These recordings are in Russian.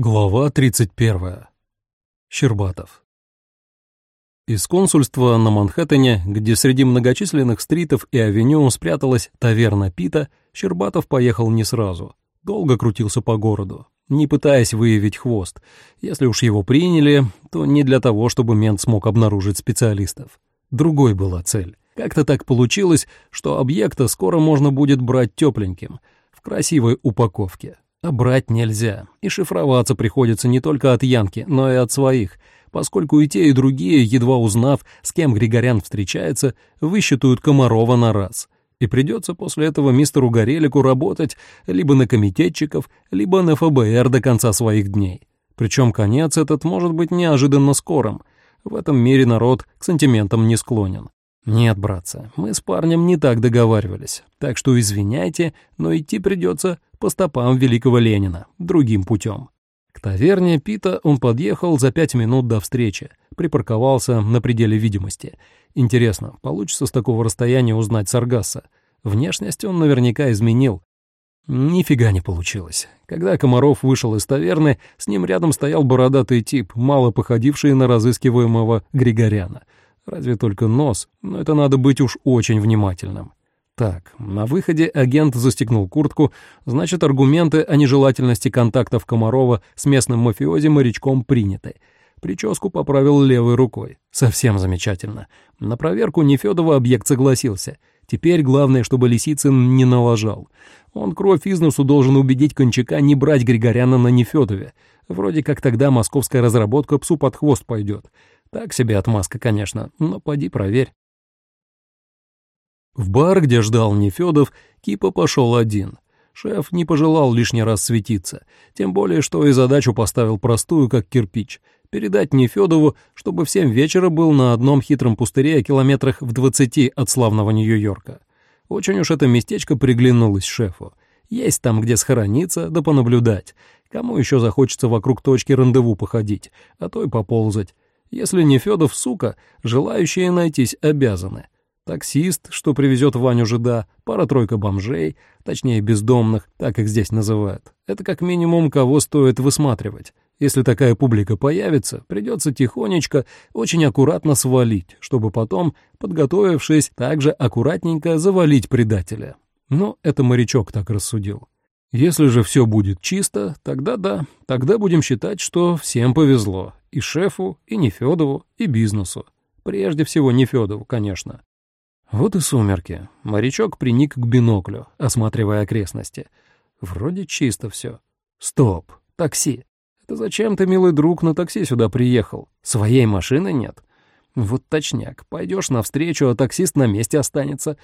Глава 31. Щербатов. Из консульства на Манхэттене, где среди многочисленных стритов и авеню спряталась таверна Пита, Щербатов поехал не сразу. Долго крутился по городу, не пытаясь выявить хвост. Если уж его приняли, то не для того, чтобы мент смог обнаружить специалистов. Другой была цель. Как-то так получилось, что объекта скоро можно будет брать тепленьким, в красивой упаковке. А брать нельзя, и шифроваться приходится не только от Янки, но и от своих, поскольку и те, и другие, едва узнав, с кем Григорян встречается, высчитают Комарова на раз. И придется после этого мистеру Горелику работать либо на комитетчиков, либо на ФБР до конца своих дней. Причем конец этот может быть неожиданно скорым. В этом мире народ к сантиментам не склонен. «Нет, братцы, мы с парнем не так договаривались, так что извиняйте, но идти придется по стопам великого Ленина, другим путем». К таверне Пита он подъехал за пять минут до встречи, припарковался на пределе видимости. Интересно, получится с такого расстояния узнать Саргаса? Внешность он наверняка изменил. Нифига не получилось. Когда Комаров вышел из таверны, с ним рядом стоял бородатый тип, мало походивший на разыскиваемого Григоряна — Разве только нос, но это надо быть уж очень внимательным. Так, на выходе агент застегнул куртку, значит, аргументы о нежелательности контактов Комарова с местным мафиози-морячком приняты. Прическу поправил левой рукой. Совсем замечательно. На проверку Нефёдова объект согласился. Теперь главное, чтобы Лисицын не налажал. Он кровь из носу должен убедить Кончака не брать Григоряна на Нефёдове. Вроде как тогда московская разработка псу под хвост пойдет. Так себе отмазка, конечно, но поди проверь. В бар, где ждал Нефёдов, Кипа пошел один. Шеф не пожелал лишний раз светиться, тем более, что и задачу поставил простую, как кирпич — передать Нефёдову, чтобы в семь вечера был на одном хитром пустыре километрах в двадцати от славного Нью-Йорка. Очень уж это местечко приглянулось шефу. Есть там, где схорониться, да понаблюдать. Кому еще захочется вокруг точки рандеву походить, а то и поползать. Если не Федов, сука, желающие найтись обязаны. Таксист, что привезет Ваню жида, пара-тройка бомжей, точнее бездомных, так их здесь называют. Это как минимум кого стоит высматривать. Если такая публика появится, придется тихонечко, очень аккуратно свалить, чтобы потом, подготовившись, также аккуратненько завалить предателя. Но это морячок так рассудил. Если же все будет чисто, тогда да, тогда будем считать, что всем повезло. И шефу, и Нефёдову, и бизнесу. Прежде всего Нефёдову, конечно. Вот и сумерки. Морячок приник к биноклю, осматривая окрестности. Вроде чисто все. Стоп, такси. Это зачем ты, милый друг, на такси сюда приехал? Своей машины нет? Вот точняк. Пойдешь навстречу, а таксист на месте останется.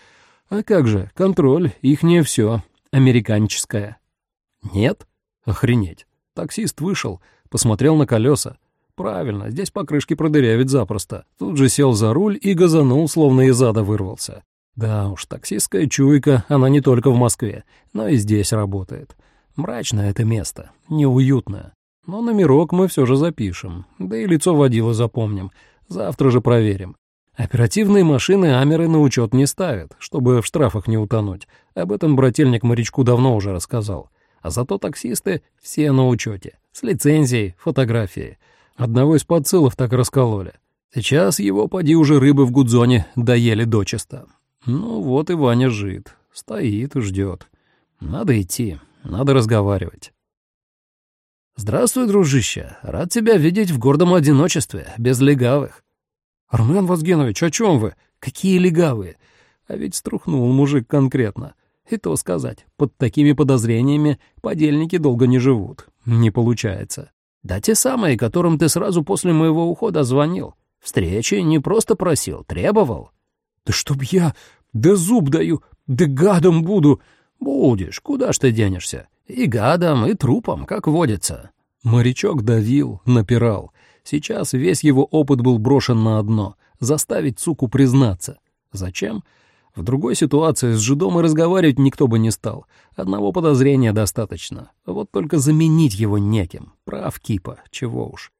А как же, контроль, их не все американческая. Нет? Охренеть. Таксист вышел, посмотрел на колеса. Правильно, здесь покрышки продырявить запросто. Тут же сел за руль и газанул, словно из ада вырвался. Да уж, таксистская чуйка, она не только в Москве, но и здесь работает. Мрачное это место, неуютное. Но номерок мы все же запишем, да и лицо водила запомним. Завтра же проверим. Оперативные машины Амеры на учет не ставят, чтобы в штрафах не утонуть. Об этом брательник морячку давно уже рассказал. А зато таксисты все на учете, с лицензией, фотографией. Одного из подсылов так раскололи. Сейчас его, поди уже рыбы в гудзоне, доели дочисто. Ну вот и Ваня жит, стоит, ждет. Надо идти, надо разговаривать. «Здравствуй, дружище. Рад тебя видеть в гордом одиночестве, без легавых. «Армен Вазгенович, о чем вы? Какие легавые?» А ведь струхнул мужик конкретно. И то сказать, под такими подозрениями подельники долго не живут. Не получается. «Да те самые, которым ты сразу после моего ухода звонил. Встречи не просто просил, требовал». «Да чтоб я... Да зуб даю, да гадом буду!» «Будешь, куда ж ты денешься? И гадом, и трупом, как водится». Морячок давил, напирал. Сейчас весь его опыт был брошен на одно — заставить суку признаться. Зачем? В другой ситуации с жидом и разговаривать никто бы не стал. Одного подозрения достаточно. Вот только заменить его неким. Прав Кипа, чего уж.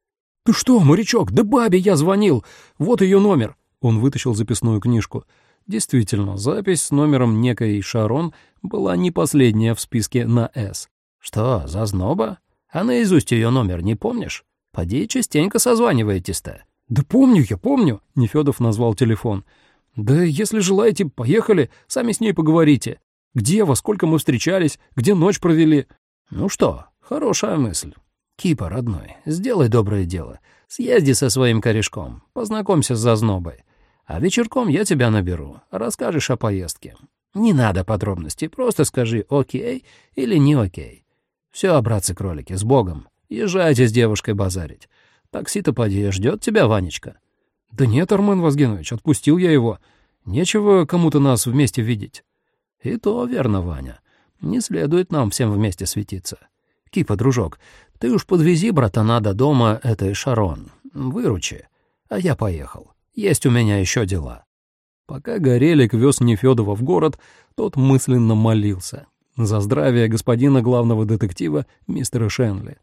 «Ты что, морячок, да бабе я звонил! Вот ее номер!» Он вытащил записную книжку. Действительно, запись с номером некой Шарон была не последняя в списке на «С». «Что, зазноба?» А наизусть ее номер не помнишь? Поди частенько созваниваетесь-то». «Да помню я, помню», — Нефёдов назвал телефон. «Да если желаете, поехали, сами с ней поговорите. Где, во сколько мы встречались, где ночь провели?» «Ну что, хорошая мысль. Кипа, родной, сделай доброе дело. Съезди со своим корешком, познакомься с зазнобой. А вечерком я тебя наберу, расскажешь о поездке. Не надо подробностей, просто скажи «окей» или «не окей». Все, братцы-кролики, с Богом. Езжайте с девушкой базарить. Такси-то поди, ждет тебя Ванечка. Да нет, Армен Вазгенович, отпустил я его. Нечего кому-то нас вместе видеть. И то верно, Ваня. Не следует нам всем вместе светиться. Кипа, дружок, ты уж подвези братана до дома этой Шарон. Выручи. А я поехал. Есть у меня еще дела». Пока Горелик вез Нефёдова в город, тот мысленно молился. За здравие господина главного детектива, мистера Шенли.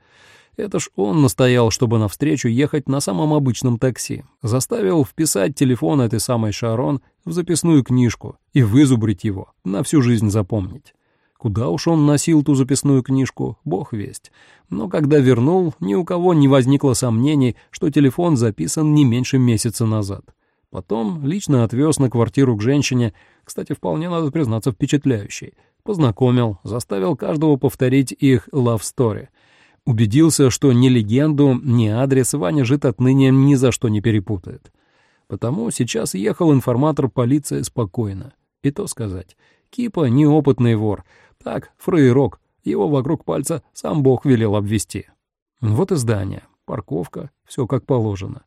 Это ж он настоял, чтобы навстречу ехать на самом обычном такси. Заставил вписать телефон этой самой Шарон в записную книжку и вызубрить его, на всю жизнь запомнить. Куда уж он носил ту записную книжку, бог весть. Но когда вернул, ни у кого не возникло сомнений, что телефон записан не меньше месяца назад. Потом лично отвез на квартиру к женщине, кстати, вполне, надо признаться, впечатляющей. Познакомил, заставил каждого повторить их love story. Убедился, что ни легенду, ни адрес Ваня жит отныне ни за что не перепутает. Потому сейчас ехал информатор полиции спокойно. И то сказать, Кипа — неопытный вор, так, фрейрок, его вокруг пальца сам Бог велел обвести. Вот и здание, парковка, все как положено.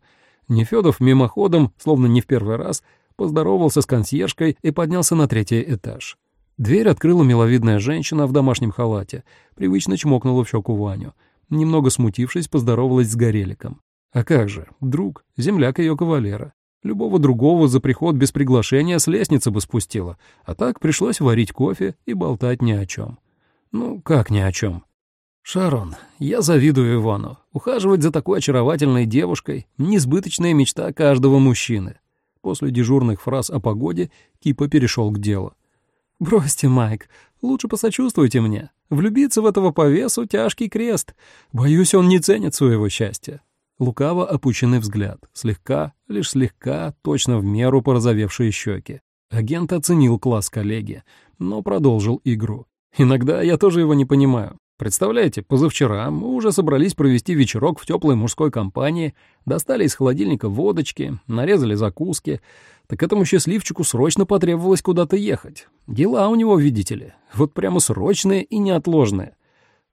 Нефёдов мимоходом, словно не в первый раз, поздоровался с консьержкой и поднялся на третий этаж. Дверь открыла миловидная женщина в домашнем халате, привычно чмокнула в щеку Ваню. Немного смутившись, поздоровалась с Гореликом. А как же, друг, земляк ее кавалера. Любого другого за приход без приглашения с лестницы бы спустила, а так пришлось варить кофе и болтать ни о чем. Ну, как ни о чем. Шарон, я завидую Ивану. Ухаживать за такой очаровательной девушкой — несбыточная мечта каждого мужчины. После дежурных фраз о погоде Кипа перешел к делу. «Бросьте, Майк, лучше посочувствуйте мне. Влюбиться в этого повесу — тяжкий крест. Боюсь, он не ценит своего счастья. Лукаво опущенный взгляд, слегка, лишь слегка, точно в меру порозовевшие щеки. Агент оценил класс коллеги, но продолжил игру. Иногда я тоже его не понимаю. Представляете, позавчера мы уже собрались провести вечерок в теплой мужской компании, достали из холодильника водочки, нарезали закуски. Так этому счастливчику срочно потребовалось куда-то ехать. Дела у него, видите ли, вот прямо срочные и неотложные.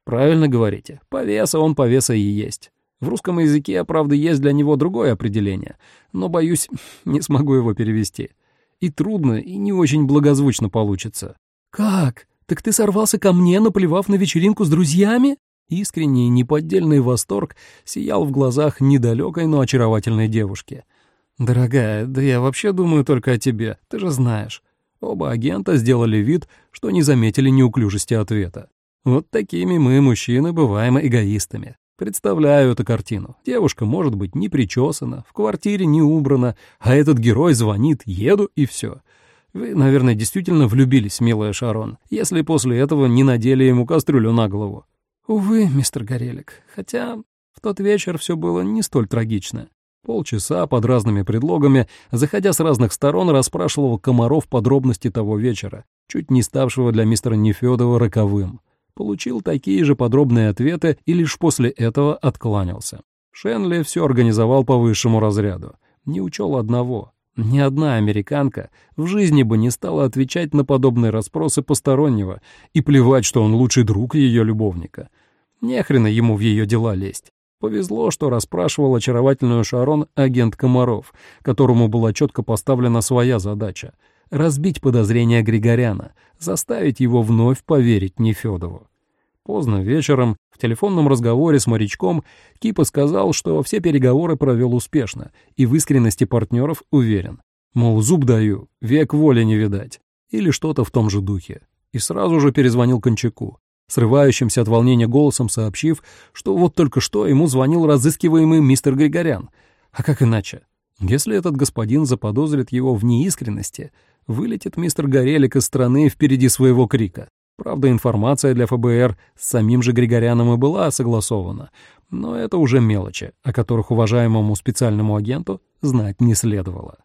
Правильно говорите, повеса он повеса и есть. В русском языке, правда, есть для него другое определение, но, боюсь, не смогу его перевести. И трудно, и не очень благозвучно получится. «Как? Так ты сорвался ко мне, наплевав на вечеринку с друзьями?» Искренний, неподдельный восторг сиял в глазах недалекой, но очаровательной девушки. «Дорогая, да я вообще думаю только о тебе, ты же знаешь». Оба агента сделали вид, что не заметили неуклюжести ответа. Вот такими мы, мужчины, бываем эгоистами. Представляю эту картину. Девушка может быть не причесана, в квартире не убрана, а этот герой звонит «еду» и все. Вы, наверное, действительно влюбились, милая Шарон, если после этого не надели ему кастрюлю на голову. Увы, мистер Горелик, хотя в тот вечер все было не столь трагично. Полчаса под разными предлогами, заходя с разных сторон, расспрашивал Комаров подробности того вечера, чуть не ставшего для мистера Нефёдова роковым получил такие же подробные ответы и лишь после этого откланялся. Шенли все организовал по высшему разряду. Не учел одного. Ни одна американка в жизни бы не стала отвечать на подобные расспросы постороннего и плевать, что он лучший друг ее любовника. Нехрена ему в ее дела лезть. Повезло, что расспрашивал очаровательную Шарон агент Комаров, которому была четко поставлена своя задача — разбить подозрения Григоряна, заставить его вновь поверить Нефёдову. Поздно вечером, в телефонном разговоре с морячком, Кипа сказал, что все переговоры провел успешно и в искренности партнеров уверен. Мол, зуб даю, век воли не видать. Или что-то в том же духе. И сразу же перезвонил Кончаку, срывающимся от волнения голосом сообщив, что вот только что ему звонил разыскиваемый мистер Григорян. А как иначе? Если этот господин заподозрит его в неискренности, вылетит мистер Горелик из страны впереди своего крика. Правда, информация для ФБР с самим же Григоряном и была согласована, но это уже мелочи, о которых уважаемому специальному агенту знать не следовало.